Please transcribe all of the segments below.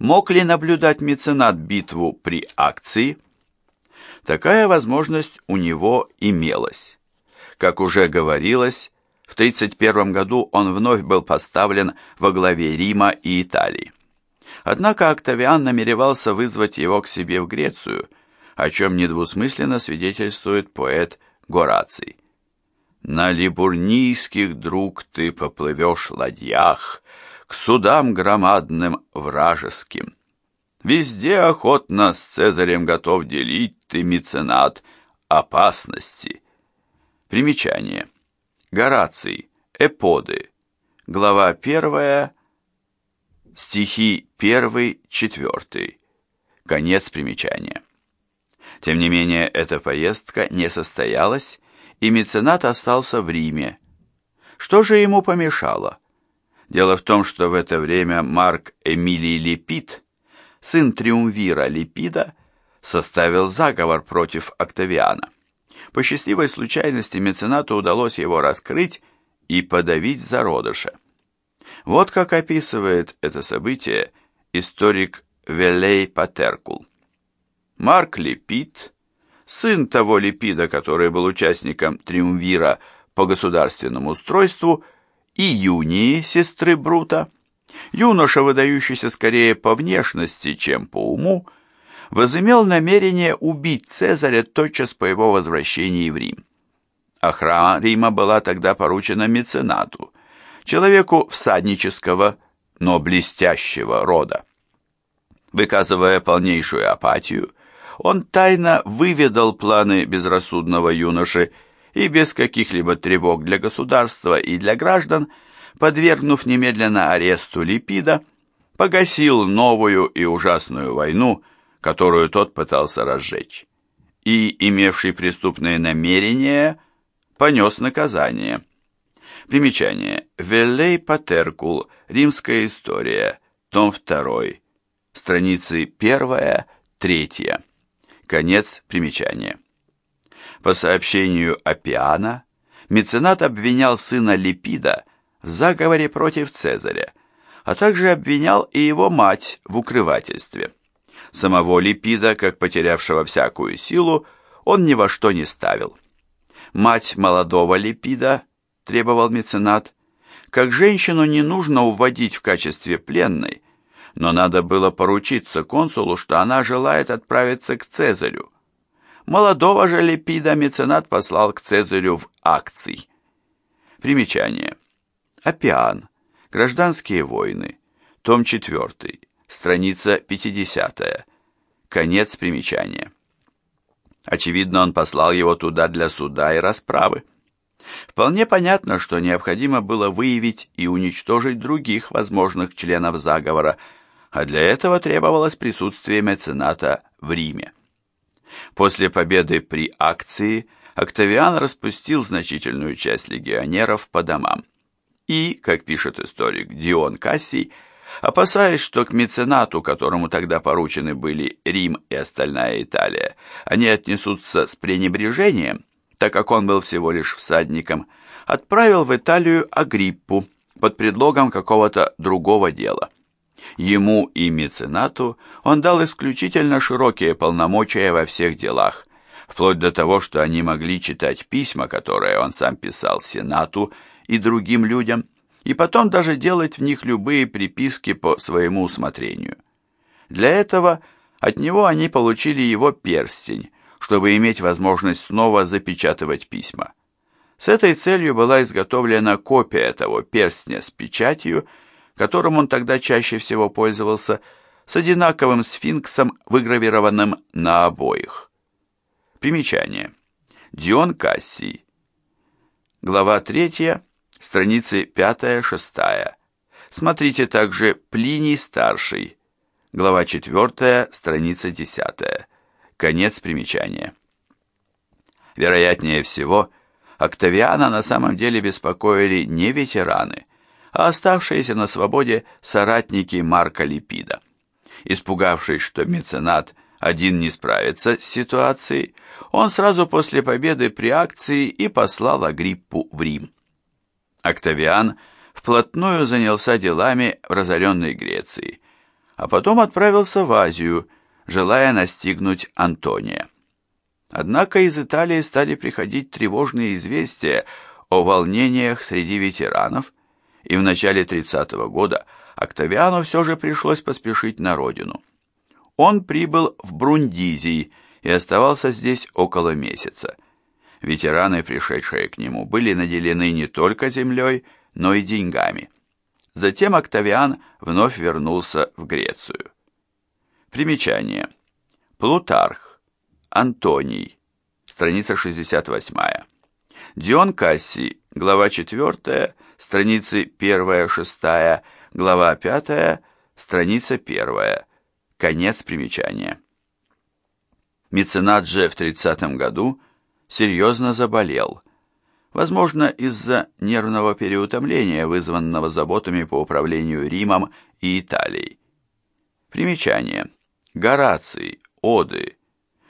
Мог ли наблюдать меценат битву при акции? Такая возможность у него имелась. Как уже говорилось, в 31 году он вновь был поставлен во главе Рима и Италии. Однако Октавиан намеревался вызвать его к себе в Грецию, о чем недвусмысленно свидетельствует поэт Гораций. «На либурнийских, друг, ты поплывешь ладьях, к судам громадным вражеским. Везде охотно с Цезарем готов делить ты, меценат, опасности». Примечание. Гораций. Эподы. Глава 1, стихи 1-4. Конец примечания. Тем не менее, эта поездка не состоялась, и меценат остался в Риме. Что же ему помешало? Дело в том, что в это время Марк Эмилий Лепид, сын триумвира Лепида, составил заговор против Октавиана. По счастливой случайности меценату удалось его раскрыть и подавить зародыша. Вот как описывает это событие историк Велей Патеркул. Марк Лепид, сын того Лепида, который был участником триумвира по государственному устройству, и Юнии, сестры Брута, юноша, выдающийся скорее по внешности, чем по уму, возымел намерение убить Цезаря тотчас по его возвращении в Рим. Охрана Рима была тогда поручена меценату, человеку всаднического, но блестящего рода. Выказывая полнейшую апатию, он тайно выведал планы безрассудного юноши и без каких-либо тревог для государства и для граждан, подвергнув немедленно аресту Липида, погасил новую и ужасную войну, которую тот пытался разжечь, и, имевший преступные намерения, понес наказание. Примечание. Веллей Патеркул. Римская история. Том 2. Страницы 1-3. Конец примечания. По сообщению Апиана, меценат обвинял сына Липида в заговоре против Цезаря, а также обвинял и его мать в укрывательстве. Самого Липида, как потерявшего всякую силу, он ни во что не ставил. Мать молодого Липида, требовал меценат, как женщину не нужно уводить в качестве пленной, но надо было поручиться консулу, что она желает отправиться к Цезарю. Молодого же Лепида меценат послал к Цезарю в акции. Примечание. Апиан. Гражданские войны. Том 4. Страница 50. Конец примечания. Очевидно, он послал его туда для суда и расправы. Вполне понятно, что необходимо было выявить и уничтожить других возможных членов заговора, а для этого требовалось присутствие мецената в Риме. После победы при акции Октавиан распустил значительную часть легионеров по домам. И, как пишет историк Дион Кассий, опасаясь, что к меценату, которому тогда поручены были Рим и остальная Италия, они отнесутся с пренебрежением, так как он был всего лишь всадником, отправил в Италию Агриппу под предлогом какого-то другого дела. Ему и меценату он дал исключительно широкие полномочия во всех делах, вплоть до того, что они могли читать письма, которые он сам писал Сенату и другим людям, и потом даже делать в них любые приписки по своему усмотрению. Для этого от него они получили его перстень, чтобы иметь возможность снова запечатывать письма. С этой целью была изготовлена копия того перстня с печатью, которым он тогда чаще всего пользовался, с одинаковым сфинксом, выгравированным на обоих. Примечание. Дион Кассий. Глава 3, страницы 5-6. Смотрите также Плиний Старший. Глава 4, страница 10. Конец примечания. Вероятнее всего, Октавиана на самом деле беспокоили не ветераны, а оставшиеся на свободе соратники Марка Липида. Испугавшись, что меценат один не справится с ситуацией, он сразу после победы при акции и послал Агриппу в Рим. Октавиан вплотную занялся делами в разоренной Греции, а потом отправился в Азию, желая настигнуть Антония. Однако из Италии стали приходить тревожные известия о волнениях среди ветеранов, и в начале 30 -го года Октавиану все же пришлось поспешить на родину. Он прибыл в Брундизий и оставался здесь около месяца. Ветераны, пришедшие к нему, были наделены не только землей, но и деньгами. Затем Октавиан вновь вернулся в Грецию. Примечание. Плутарх. Антоний. Страница 68. Дион Кассий. Глава 4. Страницы 1-6. Глава 5. Страница 1. Конец примечания. Меценат же в 30 году серьезно заболел – возможно, из-за нервного переутомления, вызванного заботами по управлению Римом и Италией. Примечание. Гораций, Оды,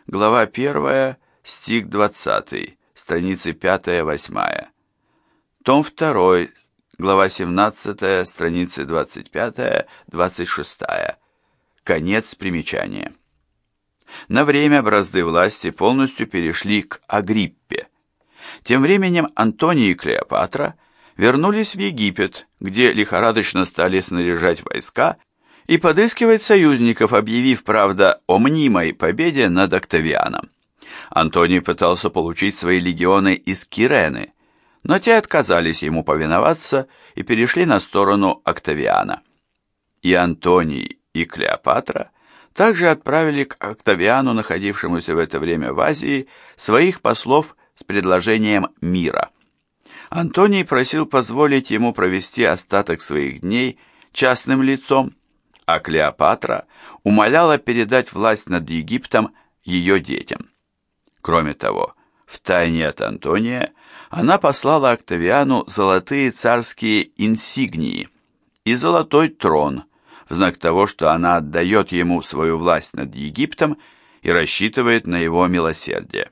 глава 1, стих 20, страницы 5-8. Том 2, глава 17, страницы 25-26. Конец примечания. На время бразды власти полностью перешли к Агриппе, тем временем Антоний и Клеопатра вернулись в Египет, где лихорадочно стали снаряжать войска и подыскивать союзников, объявив, правда, о мнимой победе над Октавианом. Антоний пытался получить свои легионы из Кирены, но те отказались ему повиноваться и перешли на сторону Октавиана. И Антоний, и Клеопатра также отправили к Октавиану, находившемуся в это время в Азии, своих послов с предложением мира. Антоний просил позволить ему провести остаток своих дней частным лицом, а Клеопатра умоляла передать власть над Египтом ее детям. Кроме того, в тайне от Антония она послала Октавиану золотые царские инсигнии и золотой трон в знак того, что она отдает ему свою власть над Египтом и рассчитывает на его милосердие.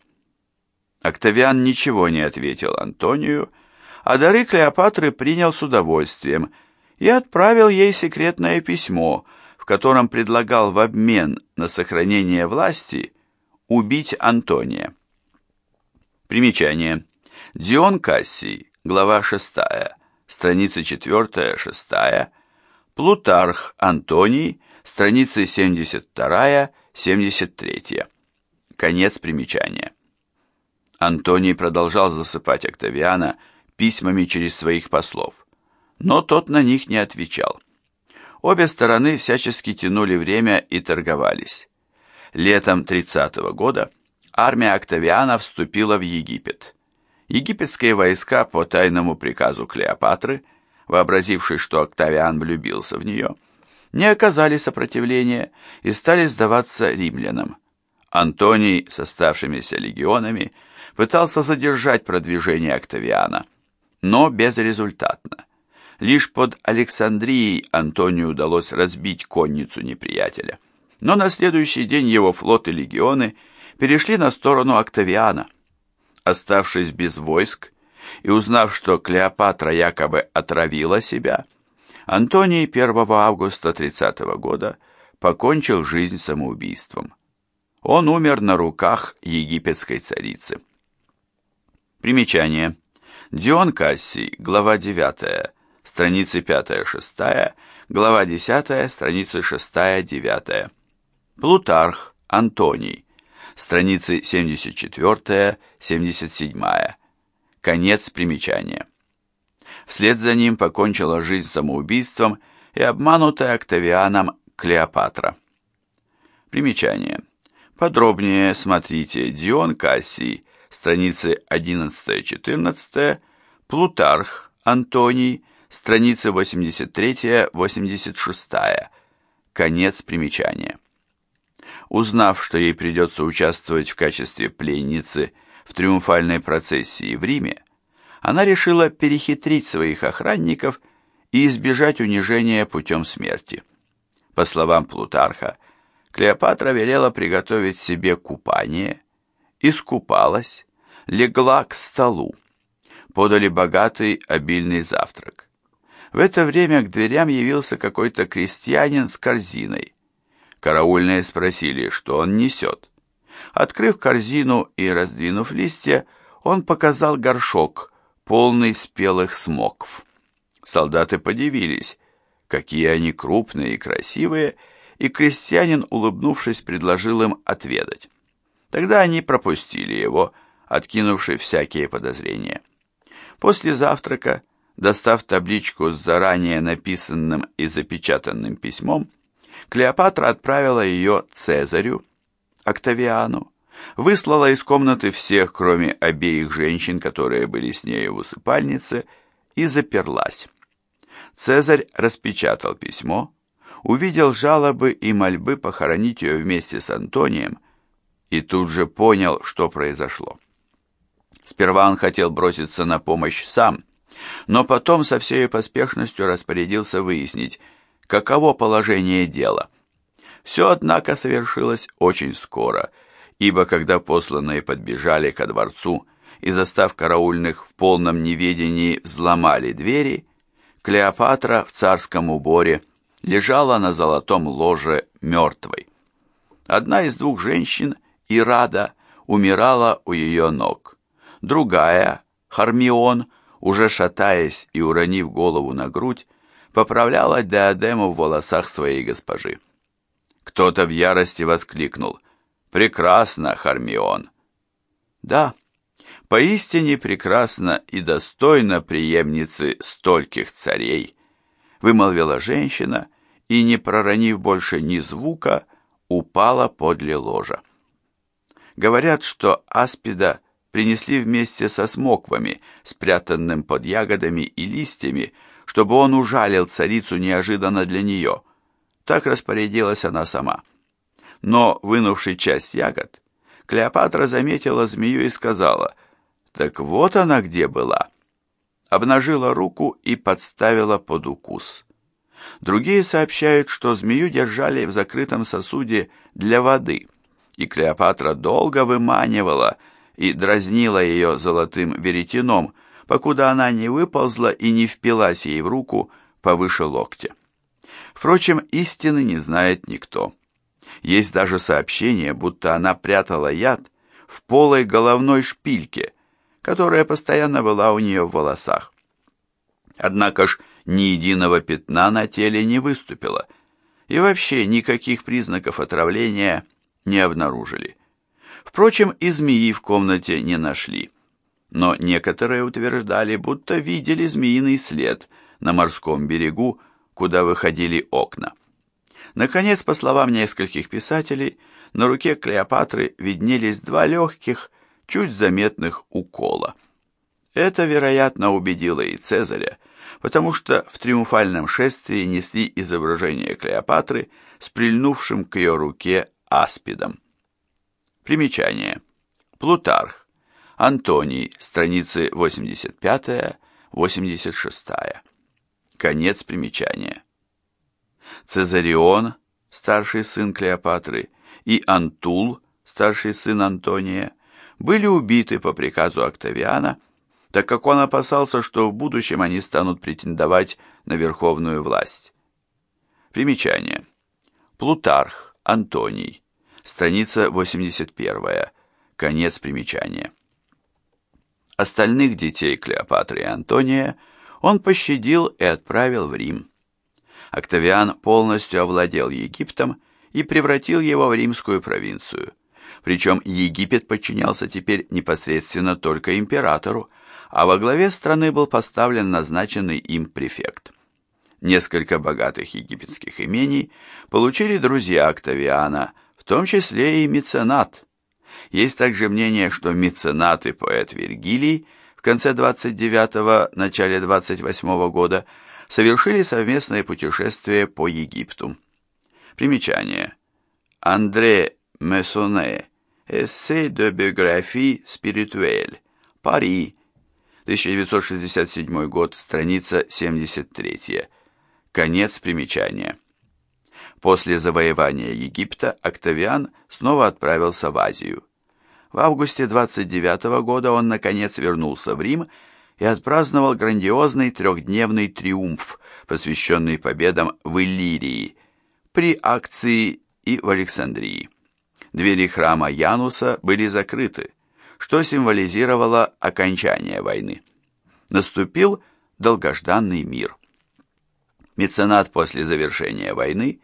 Октавиан ничего не ответил Антонию, а дары Клеопатры принял с удовольствием и отправил ей секретное письмо, в котором предлагал в обмен на сохранение власти убить Антония. Примечание. Дион Кассий, глава 6, страницы 4-6, Плутарх Антоний, страницы 72-73. Конец примечания. Антоний продолжал засыпать Октавиана письмами через своих послов, но тот на них не отвечал. Обе стороны всячески тянули время и торговались. Летом 30 -го года армия Октавиана вступила в Египет. Египетские войска по тайному приказу Клеопатры, вообразившие, что Октавиан влюбился в нее, не оказали сопротивления и стали сдаваться римлянам. Антоний с оставшимися легионами – пытался задержать продвижение Октавиана, но безрезультатно. Лишь под Александрией Антонию удалось разбить конницу неприятеля. Но на следующий день его флот и легионы перешли на сторону Октавиана. Оставшись без войск и узнав, что Клеопатра якобы отравила себя, Антоний 1 августа 30 года покончил жизнь самоубийством. Он умер на руках египетской царицы. Примечание. Дион Кассий, глава 9, страницы 5-6, глава 10, страницы 6-9. Плутарх, Антоний, страницы 74-77. Конец примечания. Вслед за ним покончила жизнь самоубийством и обманутая Октавианом Клеопатра. Примечание. Подробнее смотрите Дион Кассий, страницы 11-14, Плутарх, Антоний, страницы 83-86, конец примечания. Узнав, что ей придется участвовать в качестве пленницы в триумфальной процессии в Риме, она решила перехитрить своих охранников и избежать унижения путем смерти. По словам Плутарха, Клеопатра велела приготовить себе купание – искупалась, легла к столу. Подали богатый обильный завтрак. В это время к дверям явился какой-то крестьянин с корзиной. Караульные спросили, что он несет. Открыв корзину и раздвинув листья, он показал горшок, полный спелых смокв. Солдаты подивились, какие они крупные и красивые, и крестьянин, улыбнувшись, предложил им отведать. Тогда они пропустили его, откинувши всякие подозрения. После завтрака, достав табличку с заранее написанным и запечатанным письмом, Клеопатра отправила ее Цезарю, Октавиану, выслала из комнаты всех, кроме обеих женщин, которые были с нею в усыпальнице, и заперлась. Цезарь распечатал письмо, увидел жалобы и мольбы похоронить ее вместе с Антонием и тут же понял, что произошло. Сперва он хотел броситься на помощь сам, но потом со всей поспешностью распорядился выяснить, каково положение дела. Все, однако, совершилось очень скоро, ибо когда посланные подбежали ко дворцу и, застав караульных в полном неведении, взломали двери, Клеопатра в царском уборе лежала на золотом ложе мертвой. Одна из двух женщин, Ирада, умирала у ее ног. Другая, Хармион, уже шатаясь и уронив голову на грудь, поправляла диадему в волосах своей госпожи. Кто-то в ярости воскликнул «Прекрасно, Хармион!» «Да, поистине прекрасно и достойно преемницы стольких царей», вымолвила женщина и, не проронив больше ни звука, упала подле ложа. Говорят, что аспида принесли вместе со смоквами, спрятанным под ягодами и листьями, чтобы он ужалил царицу неожиданно для нее. Так распорядилась она сама. Но, вынувши часть ягод, Клеопатра заметила змею и сказала, «Так вот она где была» обнажила руку и подставила под укус. Другие сообщают, что змею держали в закрытом сосуде для воды, и Клеопатра долго выманивала и дразнила ее золотым веретеном, покуда она не выползла и не впилась ей в руку повыше локтя. Впрочем, истины не знает никто. Есть даже сообщение, будто она прятала яд в полой головной шпильке – которая постоянно была у нее в волосах. Однако ж ни единого пятна на теле не выступило, и вообще никаких признаков отравления не обнаружили. Впрочем, и змеи в комнате не нашли, но некоторые утверждали, будто видели змеиный след на морском берегу, куда выходили окна. Наконец, по словам нескольких писателей, на руке Клеопатры виднелись два легких, чуть заметных укола. Это, вероятно, убедило и Цезаря, потому что в триумфальном шествии несли изображение Клеопатры с прильнувшим к ее руке аспидом. Примечание. Плутарх. Антоний. Страницы 85-86. Конец примечания. Цезарион, старший сын Клеопатры, и Антул, старший сын Антония, были убиты по приказу Октавиана, так как он опасался, что в будущем они станут претендовать на верховную власть. Примечание. Плутарх, Антоний, страница 81, конец примечания. Остальных детей Клеопатры и Антония он пощадил и отправил в Рим. Октавиан полностью овладел Египтом и превратил его в римскую провинцию – причем Египет подчинялся теперь непосредственно только императору, а во главе страны был поставлен назначенный им префект. Несколько богатых египетских имений получили друзья Октавиана, в том числе и меценат. Есть также мнение, что меценат и поэт Вергилий в конце 29-го, начале 28-го года совершили совместное путешествие по Египту. Примечание. Андре Мессоне. Эссе de biographie spirituelle. Пари. 1967 год, страница 73. Конец примечания. После завоевания Египта Октавиан снова отправился в Азию. В августе 29 года он наконец вернулся в Рим и отпраздновал грандиозный трехдневный триумф, посвященный победам в Иллирии, при акции и в Александрии. Двери храма Януса были закрыты, что символизировало окончание войны. Наступил долгожданный мир. Меценат после завершения войны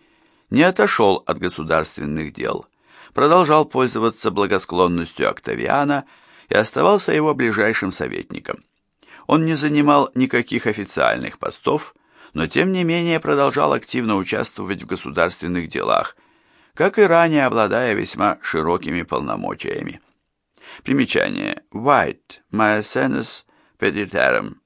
не отошел от государственных дел, продолжал пользоваться благосклонностью Октавиана и оставался его ближайшим советником. Он не занимал никаких официальных постов, но тем не менее продолжал активно участвовать в государственных делах, как и ранее обладая весьма широкими полномочиями. Примечание. White, Maecenas Peditarum,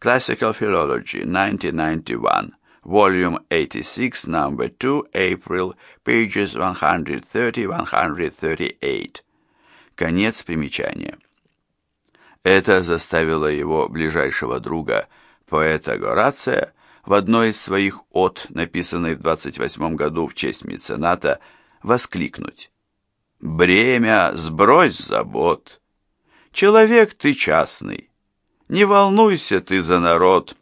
Classical Philology, 1991, Volume 86, Number 2, April, pages 130-138. Конец примечания. Это заставило его ближайшего друга, поэта Горация, в одной из своих от, написанной в 28 году в честь мецената, воскликнуть. «Бремя, сбрось забот! Человек ты частный, не волнуйся ты за народ,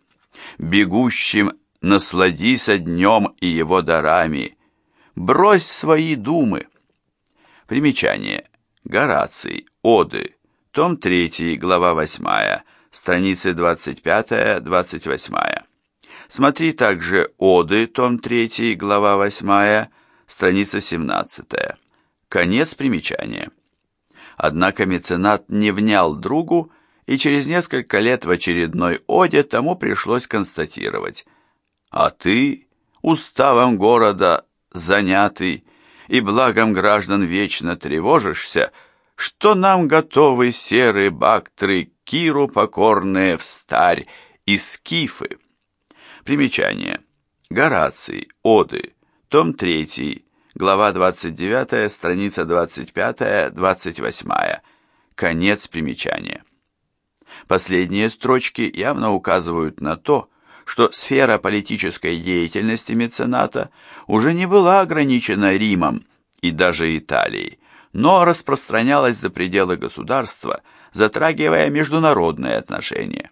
бегущим насладись днем и его дарами, брось свои думы». Примечание. Гораций. Оды. Том 3, глава 8, страницы 25-28. Смотри также Оды, том 3, глава 8, страница 17. Конец примечания. Однако меценат не внял другу, и через несколько лет в очередной Оде тому пришлось констатировать. «А ты, уставом города занятый и благом граждан вечно тревожишься, что нам готовы серые бактры, киру покорные встарь и скифы». Примечание. Гораций. Оды. Том 3. Глава 29, страница 25-28. Конец примечания. Последние строчки явно указывают на то, что сфера политической деятельности мецената уже не была ограничена Римом и даже Италией, но распространялась за пределы государства, затрагивая международные отношения.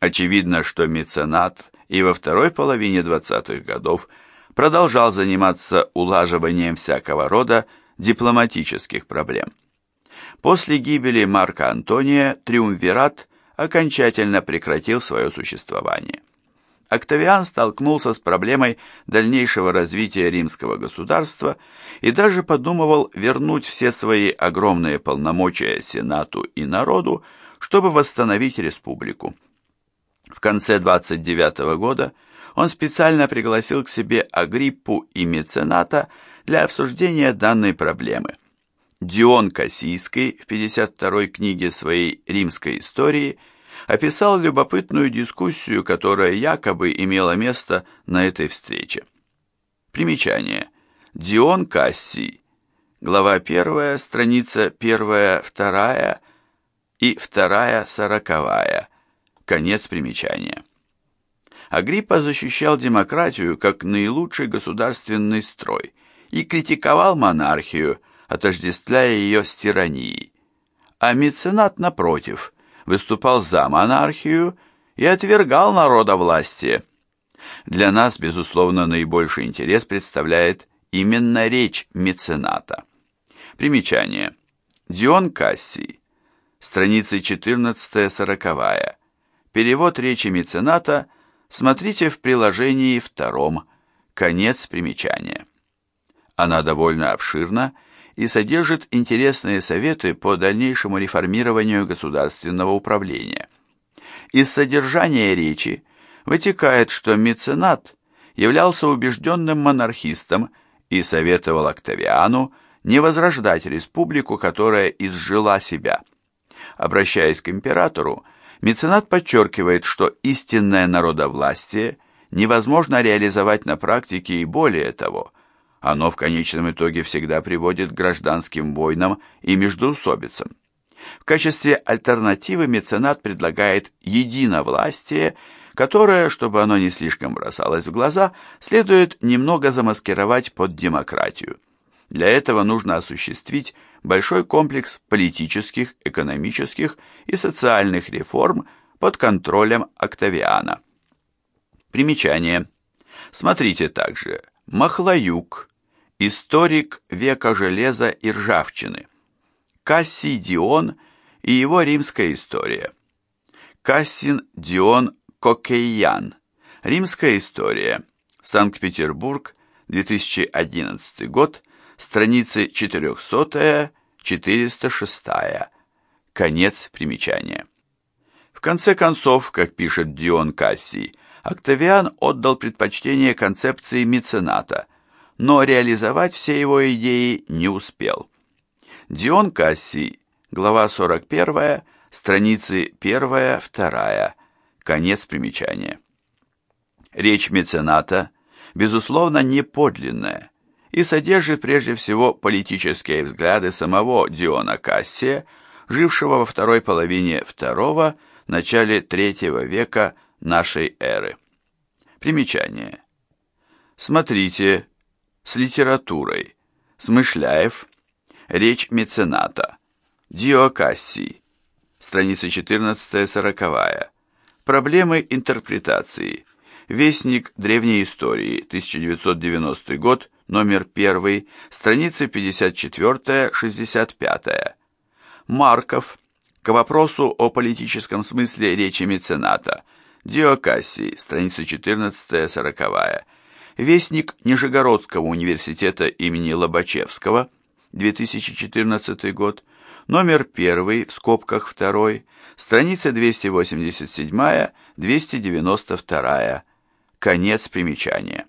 Очевидно, что меценат и во второй половине 20-х годов продолжал заниматься улаживанием всякого рода дипломатических проблем. После гибели Марка Антония триумвират окончательно прекратил свое существование. Октавиан столкнулся с проблемой дальнейшего развития римского государства и даже подумывал вернуть все свои огромные полномочия Сенату и народу, чтобы восстановить республику. В конце 29 года он специально пригласил к себе Агриппу и Мецената для обсуждения данной проблемы. Дион Кассийский в 52 книге своей «Римской истории» описал любопытную дискуссию, которая якобы имела место на этой встрече. Примечание. Дион Кассий. Глава 1, страница 1, 2 и 2, 40. Конец примечания. Агриппа защищал демократию как наилучший государственный строй и критиковал монархию, отождествляя ее с тиранией. А меценат, напротив, выступал за монархию и отвергал народовластие. Для нас, безусловно, наибольший интерес представляет именно речь мецената. Примечание. Дион Кассий. Страницы 14-40. Перевод речи мецената смотрите в приложении втором, конец примечания. Она довольно обширна и содержит интересные советы по дальнейшему реформированию государственного управления. Из содержания речи вытекает, что меценат являлся убежденным монархистом и советовал Октавиану не возрождать республику, которая изжила себя. Обращаясь к императору, Меценат подчеркивает, что истинное народовластие невозможно реализовать на практике и более того, оно в конечном итоге всегда приводит к гражданским войнам и междоусобицам. В качестве альтернативы меценат предлагает единовластие, которое, чтобы оно не слишком бросалось в глаза, следует немного замаскировать под демократию. Для этого нужно осуществить большой комплекс политических, экономических и социальных реформ, под контролем Октавиана. Примечание. Смотрите также Махлаюк, историк века железа и ржавчины, Кассий Дион и его римская история, Кассин Дион Кокейян, римская история, Санкт-Петербург, 2011 год, страницы 400-406, конец примечания. В конце концов, как пишет Дион Кассий, Октавиан отдал предпочтение концепции мецената, но реализовать все его идеи не успел. Дион Кассий, глава 41, страницы 1-2, конец примечания. Речь мецената, безусловно, не подлинная и содержит прежде всего политические взгляды самого Диона Кассия, жившего во второй половине второго, начале третьего века нашей эры. Примечание. Смотрите с литературой. Смышляев. Речь мецената. Диокассий. Страница 14-40. Проблемы интерпретации. Вестник древней истории. 1990 год. Номер 1. Страницы 54-65. Марков. К вопросу о политическом смысле речи мецената. Диокассий, страница 14-40. Вестник Нижегородского университета имени Лобачевского, 2014 год, номер 1, в скобках 2, страница 287-292, конец примечания.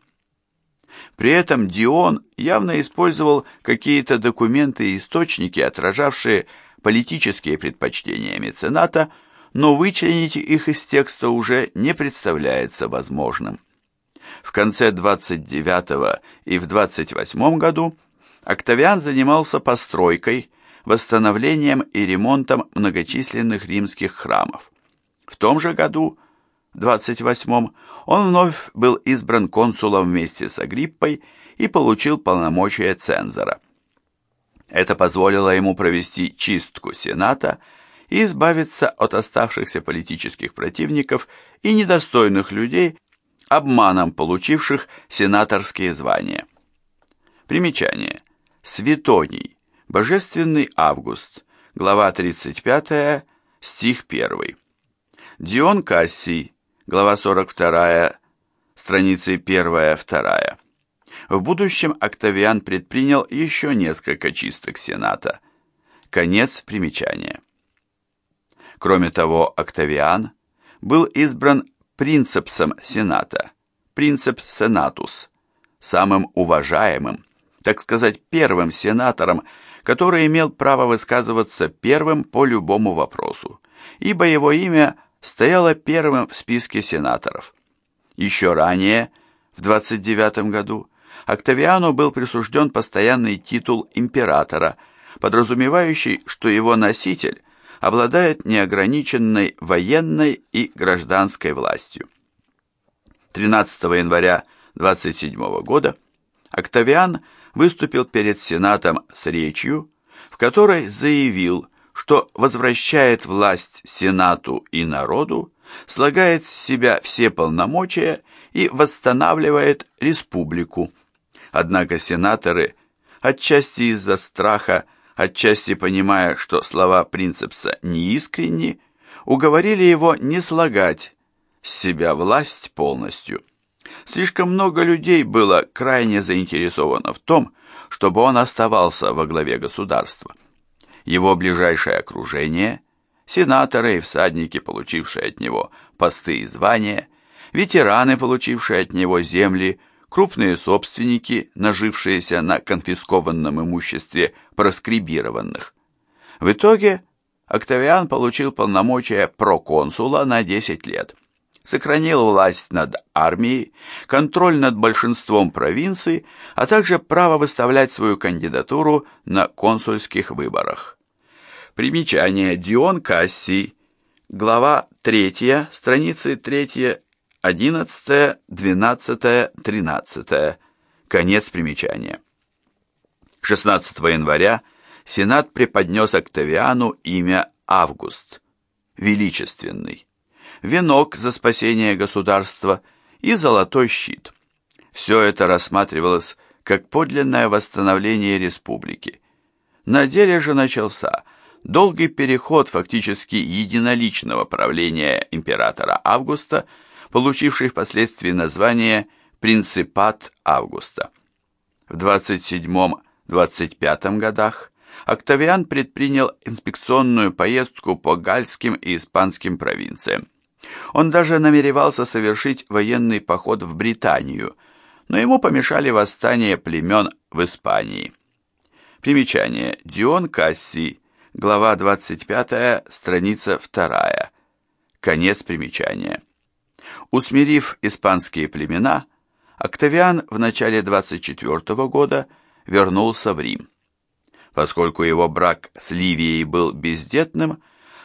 При этом Дион явно использовал какие-то документы и источники, отражавшие политические предпочтения мецената, но вычленить их из текста уже не представляется возможным. В конце 29 и в 28 году Октавиан занимался постройкой, восстановлением и ремонтом многочисленных римских храмов. В том же году, 28 он вновь был избран консулом вместе с Агриппой и получил полномочия цензора. Это позволило ему провести чистку Сената и избавиться от оставшихся политических противников и недостойных людей, обманом получивших сенаторские звания. Примечание. Светоний. Божественный август. Глава 35, стих 1. Дион Кассий. Глава 42, страницы 1-2. В будущем Октавиан предпринял еще несколько чисток Сената. Конец примечания. Кроме того, Октавиан был избран принцепсом Сената, принцепс сенатус, самым уважаемым, так сказать, первым сенатором, который имел право высказываться первым по любому вопросу, ибо его имя стояло первым в списке сенаторов. Еще ранее, в 29 году, Октавиану был присужден постоянный титул императора, подразумевающий, что его носитель обладает неограниченной военной и гражданской властью. 13 января 27 года Октавиан выступил перед Сенатом с речью, в которой заявил, что возвращает власть Сенату и народу, слагает с себя все полномочия и восстанавливает республику. Однако сенаторы, отчасти из-за страха отчасти понимая, что слова принцепса неискренни, уговорили его не слагать с себя власть полностью. Слишком много людей было крайне заинтересовано в том, чтобы он оставался во главе государства. Его ближайшее окружение, сенаторы и всадники, получившие от него посты и звания, ветераны, получившие от него земли, крупные собственники, нажившиеся на конфискованном имуществе проскрибированных. В итоге Октавиан получил полномочия проконсула на 10 лет, сохранил власть над армией, контроль над большинством провинций, а также право выставлять свою кандидатуру на консульских выборах. Примечание Дион Кассий, глава 3, страницы 3 11, 12, 13. Конец примечания. 16 января Сенат преподнес Октавиану имя Август, величественный. венок за спасение государства и золотой щит. Все это рассматривалось как подлинное восстановление республики. На деле же начался долгий переход фактически единоличного правления императора Августа, получивший впоследствии название «Принципат Августа». В 27-25 годах Октавиан предпринял инспекционную поездку по гальским и испанским провинциям. Он даже намеревался совершить военный поход в Британию, но ему помешали восстания племен в Испании. Примечание. Дион Кассий, глава 25, страница 2. Конец примечания. Усмирив испанские племена, Октавиан в начале 24 года вернулся в Рим. Поскольку его брак с Ливией был бездетным,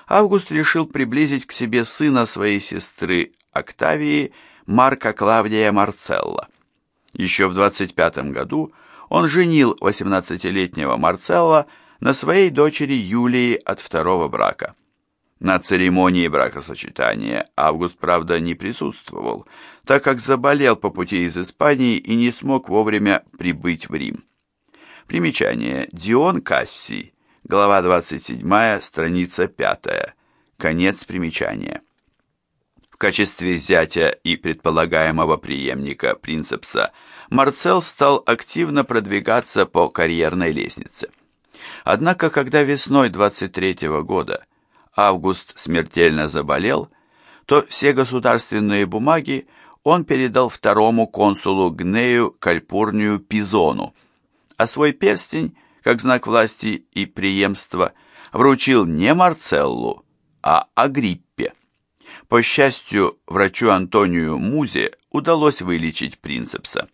Август решил приблизить к себе сына своей сестры Октавии Марка Клавдия Марцелла. Еще в 25 году он женил 18-летнего Марцелла на своей дочери Юлии от второго брака. На церемонии бракосочетания Август, правда, не присутствовал, так как заболел по пути из Испании и не смог вовремя прибыть в Рим. Примечание. Дион Кассий. Глава 27, страница 5. Конец примечания. В качестве зятя и предполагаемого преемника принцепса Марцел стал активно продвигаться по карьерной лестнице. Однако, когда весной 23 -го года Август смертельно заболел, то все государственные бумаги он передал второму консулу Гнею Кальпурнию Пизону, а свой перстень, как знак власти и преемства, вручил не Марцеллу, а Агриппе. По счастью, врачу Антонию Музе удалось вылечить принцепса.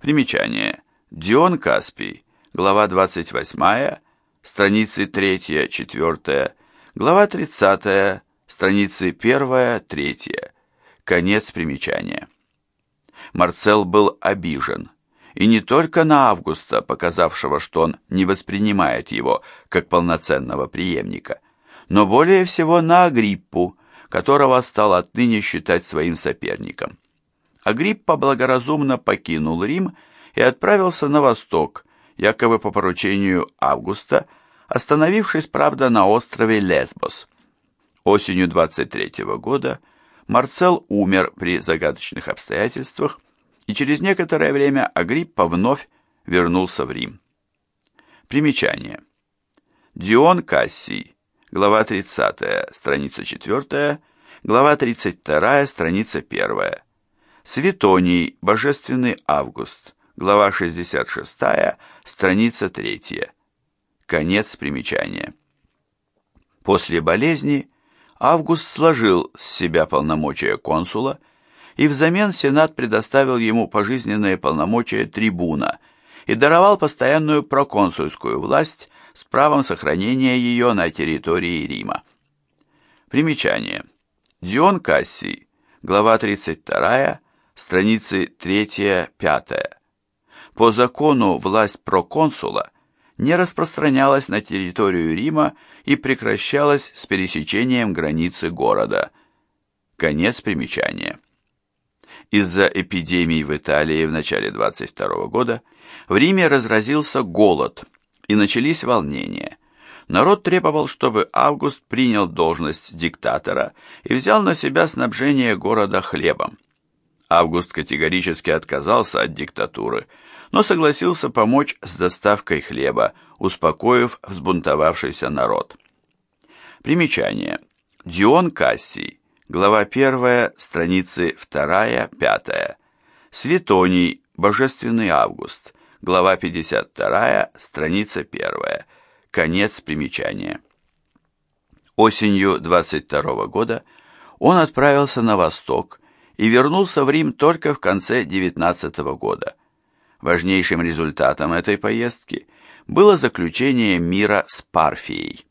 Примечание. Дион Каспий, глава 28, страницы 3-4, глава 30, страницы 1-3, конец примечания. Марцел был обижен и не только на Августа, показавшего, что он не воспринимает его как полноценного преемника, но более всего на Агриппу, которого стал отныне считать своим соперником. Агриппа благоразумно покинул Рим и отправился на восток, якобы по поручению Августа, остановившись, правда, на острове Лесбос. Осенью 23 -го года Марцел умер при загадочных обстоятельствах, и через некоторое время Агриппа вновь вернулся в Рим. Примечание. Дион Кассий, глава 30, страница 4, глава 32, страница 1. Светоний, Божественный Август, глава 66, страница 3. Конец примечания. После болезни Август сложил с себя полномочия консула и взамен Сенат предоставил ему пожизненные полномочия трибуна и даровал постоянную проконсульскую власть с правом сохранения ее на территории Рима. Примечание. Дион Кассий, глава 32, страницы 3-5. По закону власть проконсула не распространялась на территорию Рима и прекращалась с пересечением границы города. Конец примечания. Из-за эпидемии в Италии в начале 22 года в Риме разразился голод и начались волнения. Народ требовал, чтобы Август принял должность диктатора и взял на себя снабжение города хлебом. Август категорически отказался от диктатуры, но согласился помочь с доставкой хлеба, успокоив взбунтовавшийся народ. Примечание. Дион Кассий глава 1, страницы 2-5. Светоний, Божественный Август, глава 52, страница 1. Конец примечания. Осенью 22 года он отправился на восток и вернулся в Рим только в конце 19 года. Важнейшим результатом этой поездки было заключение мира с Парфией.